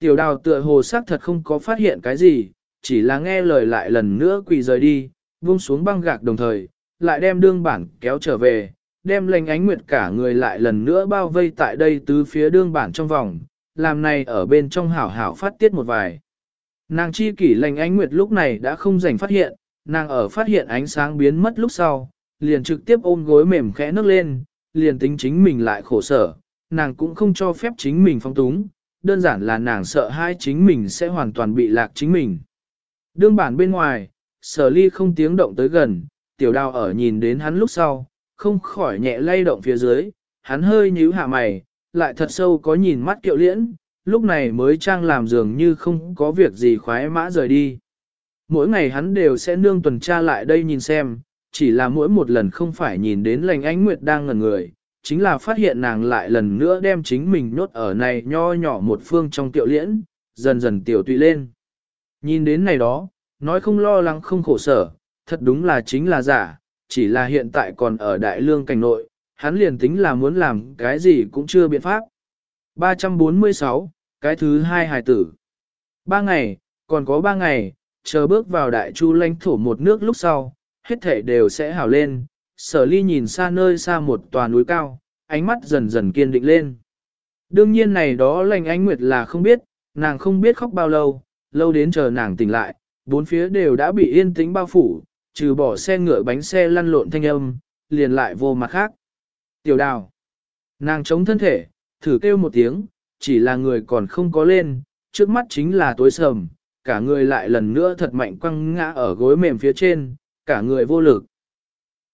Tiểu đào tựa hồ sắc thật không có phát hiện cái gì, chỉ là nghe lời lại lần nữa quỳ rời đi, buông xuống băng gạc đồng thời, lại đem đương bản kéo trở về, đem lành ánh nguyệt cả người lại lần nữa bao vây tại đây tứ phía đương bản trong vòng, làm này ở bên trong hảo hảo phát tiết một vài. Nàng chi kỷ lành ánh nguyệt lúc này đã không rảnh phát hiện, nàng ở phát hiện ánh sáng biến mất lúc sau, liền trực tiếp ôm gối mềm khẽ nước lên, liền tính chính mình lại khổ sở, nàng cũng không cho phép chính mình phong túng, đơn giản là nàng sợ hai chính mình sẽ hoàn toàn bị lạc chính mình. Đương bản bên ngoài, sở ly không tiếng động tới gần, tiểu đào ở nhìn đến hắn lúc sau, không khỏi nhẹ lay động phía dưới, hắn hơi nhíu hạ mày, lại thật sâu có nhìn mắt kiệu liễn, lúc này mới trang làm dường như không có việc gì khoái mã rời đi. Mỗi ngày hắn đều sẽ nương tuần tra lại đây nhìn xem, chỉ là mỗi một lần không phải nhìn đến lành ánh nguyệt đang ngẩn người, chính là phát hiện nàng lại lần nữa đem chính mình nhốt ở này nho nhỏ một phương trong tiệu liễn, dần dần tiểu tụy lên. Nhìn đến này đó, nói không lo lắng không khổ sở, thật đúng là chính là giả, chỉ là hiện tại còn ở đại lương cảnh nội, hắn liền tính là muốn làm cái gì cũng chưa biện pháp. 346, cái thứ hai hài tử. Ba ngày, còn có ba ngày, chờ bước vào đại chu lãnh thổ một nước lúc sau, hết thể đều sẽ hào lên. Sở ly nhìn xa nơi xa một tòa núi cao, ánh mắt dần dần kiên định lên. Đương nhiên này đó lành ánh nguyệt là không biết, nàng không biết khóc bao lâu, lâu đến chờ nàng tỉnh lại, bốn phía đều đã bị yên tĩnh bao phủ, trừ bỏ xe ngựa bánh xe lăn lộn thanh âm, liền lại vô mặt khác. Tiểu đào. Nàng chống thân thể, thử kêu một tiếng, chỉ là người còn không có lên, trước mắt chính là tối sầm, cả người lại lần nữa thật mạnh quăng ngã ở gối mềm phía trên, cả người vô lực.